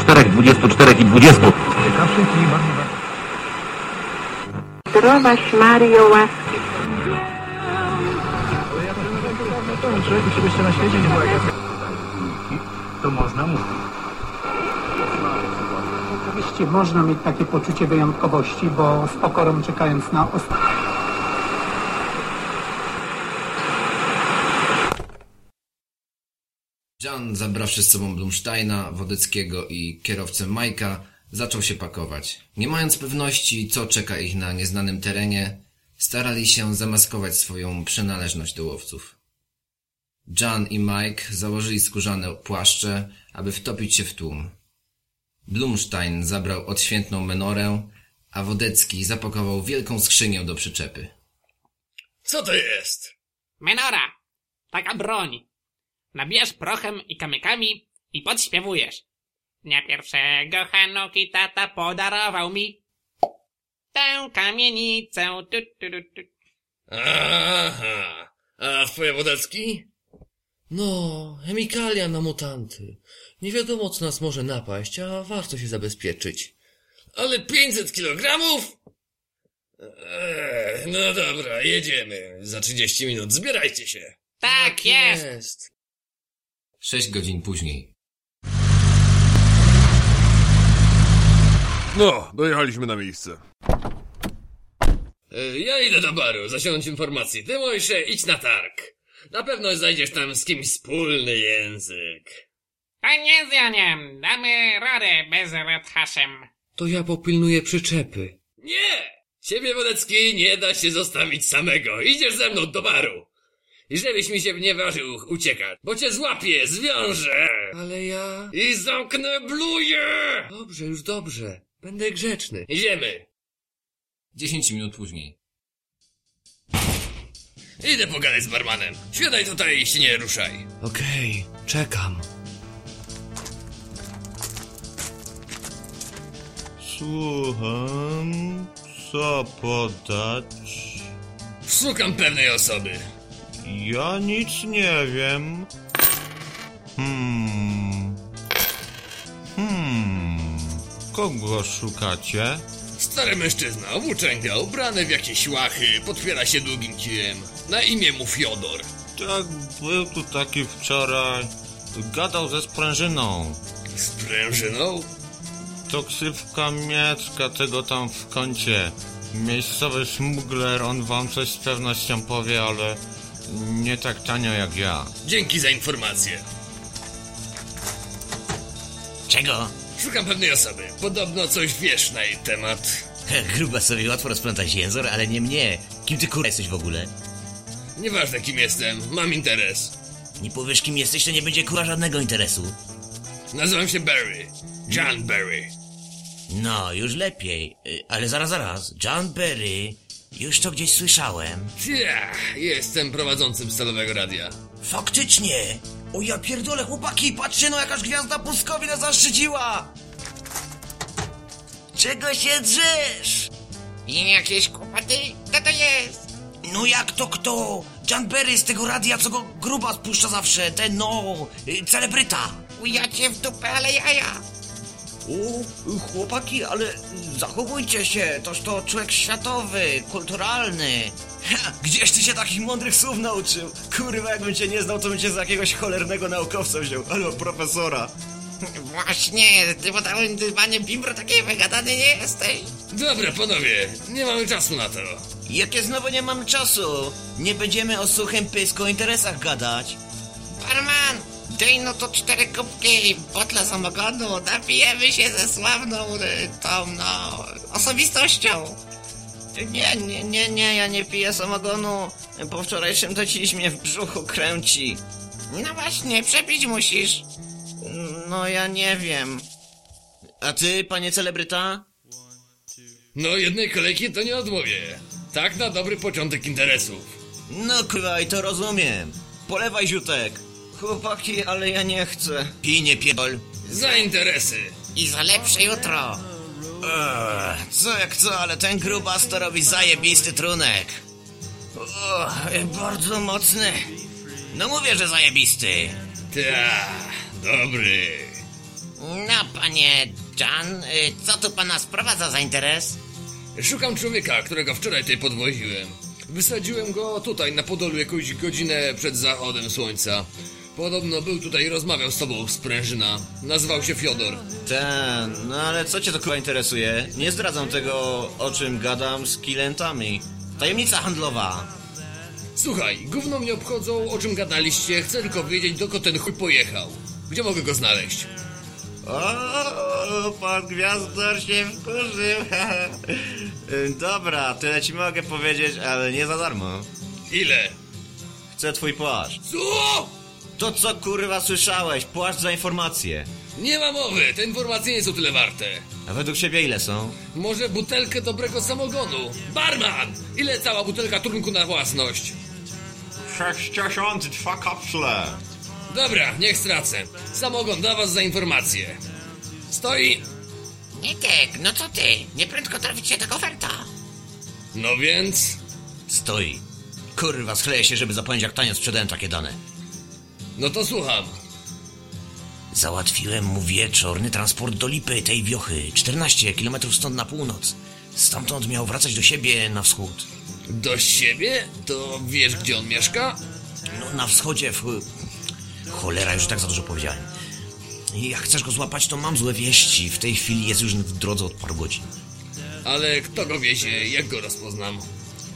Czterech, dwudziestu, czterech i dwudziestu. Zdrowaś Mario łaski Oczywiście można mieć takie poczucie wyjątkowości, bo z pokorą czekając na ostatnie. Jan, zabrawszy z sobą Blumsteina, Wodeckiego i kierowcę Majka, zaczął się pakować. Nie mając pewności, co czeka ich na nieznanym terenie, starali się zamaskować swoją przynależność do łowców. Jan i Mike założyli skórzane płaszcze, aby wtopić się w tłum. Blumstein zabrał odświętną menorę, a Wodecki zapakował wielką skrzynię do przyczepy. Co to jest? Menora! Taka broń. Nabijasz prochem i kamykami i podśpiewujesz. Dnia pierwszego Hanuki tata podarował mi tę kamienicę. Tu, tu, tu, tu. Aha. A twoje wodecki? No, chemikalia na mutanty. Nie wiadomo, co nas może napaść, a warto się zabezpieczyć. Ale 500 kilogramów? Eee, no dobra, jedziemy. Za 30 minut zbierajcie się. Tak jest! Jest. Sześć godzin później. No, dojechaliśmy na miejsce. E, Ja idę do baru, zasiąść informacji. Ty, Mojsze, idź na targ. Na pewno znajdziesz tam z kimś wspólny język. A nie z Janiem, damy radę bez Redhaszem. To ja popilnuję przyczepy. Nie! Ciebie, Wodecki, nie da się zostawić samego. Idziesz ze mną do baru. I żebyś mi się nie ważył uciekać, bo cię złapię, zwiążę Ale ja... i zamknę bluje! Dobrze, już dobrze. Będę grzeczny. Idziemy. Dziesięć minut później. Idę pogadać z barmanem. Siadaj tutaj i się nie ruszaj. Okej, czekam. Słucham, co podać? Szukam pewnej osoby. Ja nic nie wiem. Hmm. Hmm. Kogo szukacie? Stary mężczyzna, włóczęga, ubrany w jakieś łachy, podpiera się długim kijem. Na imię mu Fiodor. Tak, był tu taki wczoraj. Gadał ze sprężyną. Z prężyną? To ksywka Miecka tego tam w kącie. Miejscowy szmugler, on wam coś z pewnością powie, ale nie tak tanio jak ja. Dzięki za informację. Czego? Szukam pewnej osoby. Podobno coś wiesz na jej temat. Gruba sobie łatwo rozplątać język, ale nie mnie. Kim ty kurwa jesteś w ogóle? Nieważne kim jestem, mam interes. Nie powiesz kim jesteś, to nie będzie kurwa żadnego interesu. Nazywam się Barry. John Barry. No, już lepiej. Y, Ale zaraz, zaraz. John Berry. Już to gdzieś słyszałem. Tia, jestem prowadzącym stalowego radia. Faktycznie! O ja pierdolę, chłopaki, patrzcie no jakaż gwiazda Puskowi nas zaszczyciła! Czego się drzesz? I jakieś kłopoty? Co to jest? No jak to kto? John Berry z tego radia, co go gruba spuszcza zawsze, ten no, y, celebryta. Ujacie w dupę, ale jaja. O, chłopaki, ale zachowujcie się, toż to człowiek światowy, kulturalny. Ha, gdzieś ty się takich mądrych słów nauczył? Kurwa, jakbym cię nie znał, to bym cię za jakiegoś cholernego naukowca wziął, albo profesora. Właśnie, ty po całym dywanie bimbro takiej wygadany nie jesteś. Dobra, panowie, nie mamy czasu na to. Jakie znowu nie mamy czasu? Nie będziemy o suchym pysku o interesach gadać. Barman, dej no to cztery kubki, botle samogonu, napijemy się ze sławną tą, no, osobistością. Nie, nie, nie, nie, ja nie piję samogonu. Po wczorajszym mnie w brzuchu kręci. No właśnie, przepić musisz. No ja nie wiem. A ty, panie celebryta? No, jednej kolejki to nie odmówię. Tak na dobry początek interesów. No kurwa, i to rozumiem. Polewaj ziutek. Chłopaki, ale ja nie chcę. Pij nie pierdol. Za interesy. I za lepsze jutro. Ech, co jak co, ale ten grubas to robi zajebisty trunek. O, bardzo mocny. No mówię, że zajebisty. Ta, dobry. No, panie Jan, y, co tu pana sprowadza za interes? Szukam człowieka, którego wczoraj tutaj podwoziłem. Wysadziłem go tutaj na Podolu jakąś godzinę przed zachodem słońca. Podobno był tutaj i rozmawiał z tobą sprężyna. Nazywał się Fiodor. Ten, no ale co cię to chyba interesuje? Nie zdradzam tego, o czym gadam z klientami. Tajemnica handlowa. Słuchaj, gówno mnie obchodzą, o czym gadaliście. Chcę tylko wiedzieć, dokąd ten chuj pojechał. Gdzie mogę go znaleźć? O, pan Gwiazdor się wkurzył. Dobra, tyle ci mogę powiedzieć, ale nie za darmo. Ile? Chcę twój płaszcz. Co? To co kurwa słyszałeś? Płaszcz za informację. Nie ma mowy, te informacje nie są tyle warte. A według ciebie ile są? Może butelkę dobrego samogonu? Barman! Ile cała butelka trunku na własność? 62 kapsle. Dobra, niech stracę. Samogon da was za informację. Stoi? Nitek, no co ty? Nieprędko trafi cię ta oferta. No więc... Stoi. Kurwa, schleję się, żeby zapomnieć jak tanio sprzedałem takie dane. No to słucham. Załatwiłem mu wieczorny transport do Lipy, tej wiochy, 14 km stąd na północ. Stamtąd miał wracać do siebie na wschód. Do siebie? To wiesz, gdzie on mieszka? No, na wschodzie w... Cholera, już tak za dużo powiedziałem. Jak chcesz go złapać, to mam złe wieści. W tej chwili jest już w drodze od paru godzin. Ale kto go wiezie? Jak go rozpoznam?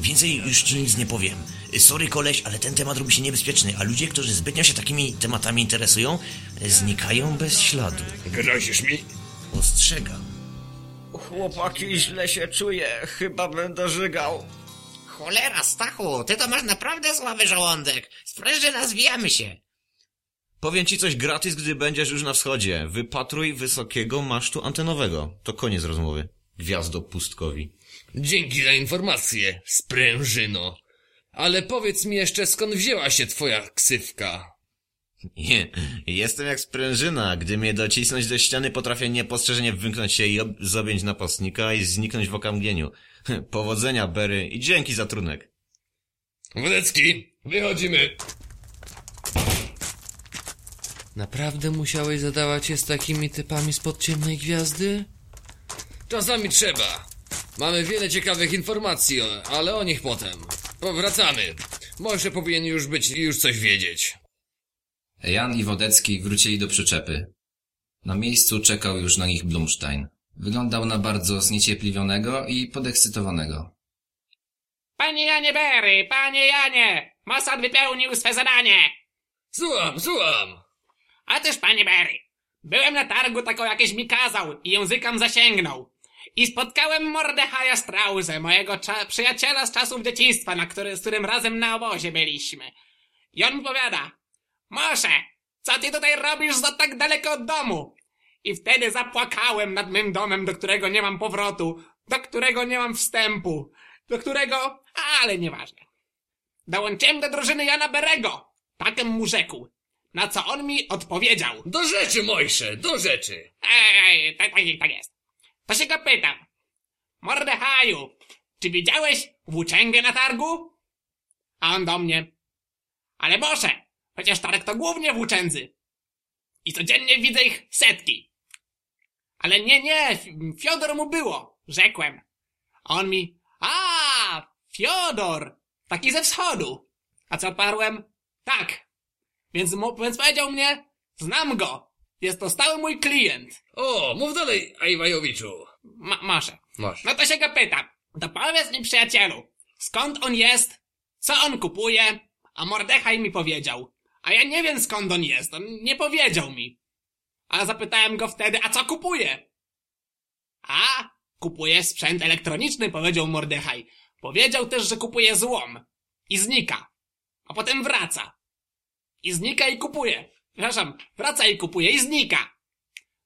Więcej już ci nic nie powiem. Sorry koleś, ale ten temat robi się niebezpieczny, a ludzie, którzy zbytnio się takimi tematami interesują, znikają bez śladu. Grozisz mi? Ostrzegam. Chłopaki, źle się czuję. Chyba będę żygał. Cholera, Stachu, ty to masz naprawdę słaby żołądek. Sprężyna, zwijamy się. Powiem ci coś gratis, gdy będziesz już na wschodzie. Wypatruj wysokiego masztu antenowego. To koniec rozmowy. Gwiazdo pustkowi. Dzięki za informację, sprężyno. Ale powiedz mi jeszcze, skąd wzięła się twoja ksywka? Nie, jestem jak sprężyna. Gdy mnie docisnąć do ściany, potrafię niepostrzeżenie wymknąć się i ob- napastnika i zniknąć w okamgnieniu. Powodzenia, Berry, i dzięki za trunek. Wodecki, wychodzimy. Naprawdę musiałeś zadawać się z takimi typami spod ciemnej gwiazdy? Czasami trzeba. Mamy wiele ciekawych informacji, ale o nich potem. Powracamy. Może powinien już być i już coś wiedzieć. Jan i Wodecki wrócili do przyczepy. Na miejscu czekał już na nich Blumstein. Wyglądał na bardzo zniecierpliwionego i podekscytowanego. Panie Janie Berry, panie Janie, Mossad wypełnił swe zadanie. Słucham, słucham. Otóż, panie Berry, byłem na targu, tako jakieś mi kazał i językam zasięgnął. I spotkałem Mordechaja Strause, mojego przyjaciela z czasów dzieciństwa, na który, z którym razem na obozie byliśmy. I on mi powiada, Mosze, co ty tutaj robisz za tak daleko od domu? I wtedy zapłakałem nad mym domem, do którego nie mam powrotu, do którego nie mam wstępu, do którego... ale nieważne. Dołączyłem do drużyny Jana Berego. Takem mu rzekł. Na co on mi odpowiedział. Do rzeczy, Mojsze, do rzeczy. Ej, tak, tak, tak jest. To się go pytam. Mordechaju, czy widziałeś włóczęgę na targu? A on do mnie. Ale Boże, przecież targ to głównie włóczędzy. I codziennie widzę ich setki. Ale nie, nie, Fiodor mu było, rzekłem. A on mi, a, Fiodor, taki ze wschodu. A co odparłem? Tak. Więc, mu, więc powiedział mnie, znam go. Jest to stały mój klient. O, mów dalej, Ajwajowiczu. Ma, może. Masz. No to się go pytam. To powiedz mi, przyjacielu, skąd on jest, co on kupuje, a Mordechaj mi powiedział. A ja nie wiem, skąd on jest, on nie powiedział mi. A zapytałem go wtedy, a co kupuje? A, kupuje sprzęt elektroniczny, powiedział Mordechaj. Powiedział też, że kupuje złom. I znika. A potem wraca. I znika i kupuje. Przepraszam, wraca i kupuje i znika.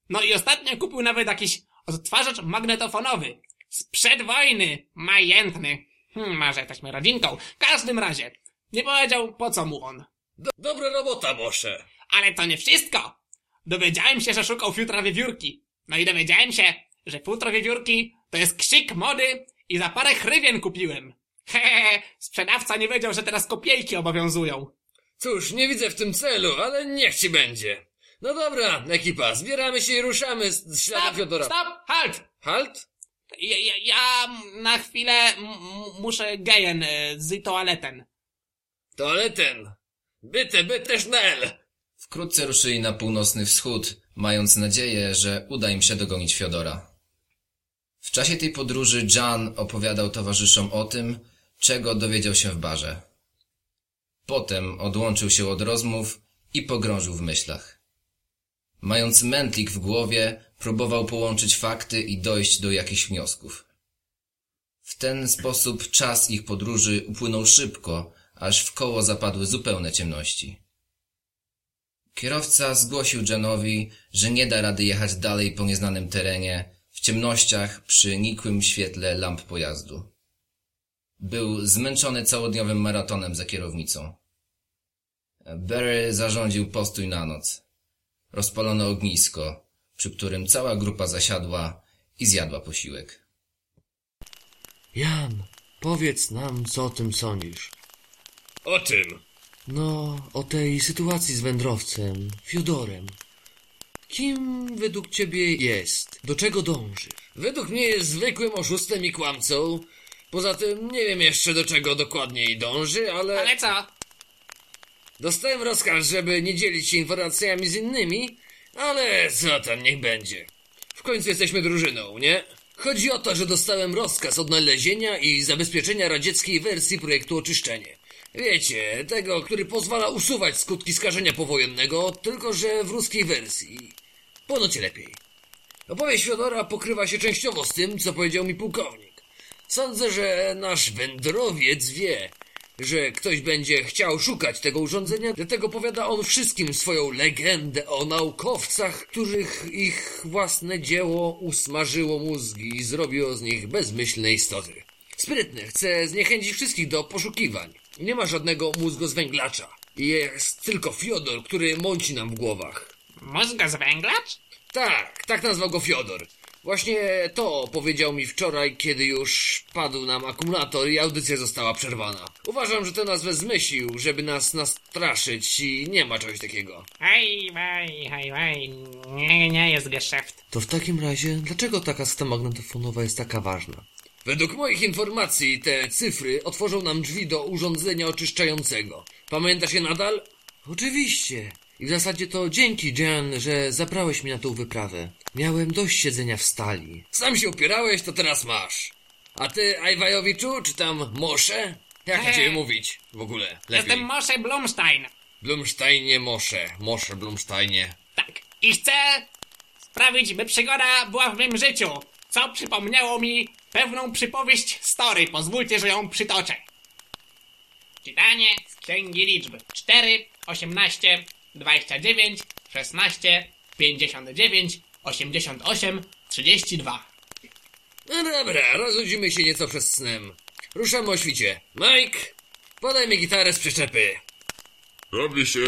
No i ostatnio kupił nawet jakiś odtwarzacz magnetofonowy. Sprzed wojny. Majętny. Hmm, może jesteśmy rodzinką. W każdym razie. Nie powiedział, po co mu on. Do, dobra robota, Mosze. Ale to nie wszystko. Dowiedziałem się, że szukał futra wiewiórki. No i dowiedziałem się, że futro wiewiórki to jest krzyk mody i za parę hrywien kupiłem. Hehehe, sprzedawca nie wiedział, że teraz kopiejki obowiązują. Cóż, nie widzę w tym celu, ale niech ci będzie. No dobra, ekipa, zbieramy się i ruszamy z, śladem Stop, Fiodora. stop, halt! Halt? Ja, ja, ja na chwilę m- m- muszę gejen y, z toaleten. Toaleten. Byte, byte schnell. Wkrótce ruszyli na północny wschód, mając nadzieję, że uda im się dogonić Fiodora. W czasie tej podróży Jan opowiadał towarzyszom o tym, czego dowiedział się w barze. Potem odłączył się od rozmów i pogrążył w myślach. Mając mętlik w głowie, próbował połączyć fakty i dojść do jakichś wniosków. W ten sposób czas ich podróży upłynął szybko, aż w koło zapadły zupełne ciemności. Kierowca zgłosił Janowi, że nie da rady jechać dalej po nieznanym terenie, w ciemnościach przy nikłym świetle lamp pojazdu. Był zmęczony całodniowym maratonem za kierownicą. Barry zarządził postój na noc. Rozpalono ognisko, przy którym cała grupa zasiadła i zjadła posiłek. Jan, powiedz nam, co o tym sądzisz. O czym? No, o tej sytuacji z wędrowcem, Fiodorem. Kim według ciebie jest? Do czego dąży? Według mnie jest zwykłym oszustem i kłamcą. Poza tym nie wiem jeszcze do czego dokładniej dąży, ale... Ale co? Dostałem rozkaz, żeby nie dzielić się informacjami z innymi, ale co tam, niech będzie. W końcu jesteśmy drużyną, nie? Chodzi o to, że dostałem rozkaz odnalezienia i zabezpieczenia radzieckiej wersji projektu Oczyszczenie. Wiecie, tego, który pozwala usuwać skutki skażenia powojennego, tylko że w ruskiej wersji. Ponoć lepiej. Opowieść Fiodora pokrywa się częściowo z tym, co powiedział mi pułkownik. Sądzę, że nasz wędrowiec wie, że ktoś będzie chciał szukać tego urządzenia, dlatego powiada on wszystkim swoją legendę o naukowcach, których ich własne dzieło usmażyło mózgi i zrobiło z nich bezmyślne istoty. Sprytny, chce zniechęcić wszystkich do poszukiwań. Nie ma żadnego mózgozwęglacza. Jest tylko Fiodor, który mąci nam w głowach. Mózgozwęglacz? Tak, tak nazwał go Fiodor. Właśnie to powiedział mi wczoraj, kiedy już padł nam akumulator i audycja została przerwana. Uważam, że tę nazwę zmyślił, żeby nas nastraszyć i nie ma czegoś takiego. Hej, hej, hej, hej. Nie, nie jest geszeft. To w takim razie, dlaczego ta kaseta magnetofonowa jest taka ważna? Według moich informacji te cyfry otworzą nam drzwi do urządzenia oczyszczającego. Pamiętasz je nadal? Oczywiście. I w zasadzie to dzięki, Jan, że zabrałeś mnie na tą wyprawę. Miałem dość siedzenia w stali. Sam się upierałeś, to teraz masz. A ty, Ajwajowiczu, czy tam Mosze? Jak Eee. ciebie mówić w ogóle? Lepiej. Jestem Moshe Blumstein. Blumsteinie Mosze. Mosze Blumsteinie. Tak. I chcę sprawić, by przygoda była w mym życiu. Co przypomniało mi pewną przypowieść story. Pozwólcie, że ją przytoczę. Czytanie z Księgi Liczby. 4, 18, 29, 16, 59, 88, 32. No dobra, rozchodzimy się nieco przed snem. Ruszamy o świcie. Mike, podaj mi gitarę z przyczepy. Robi się.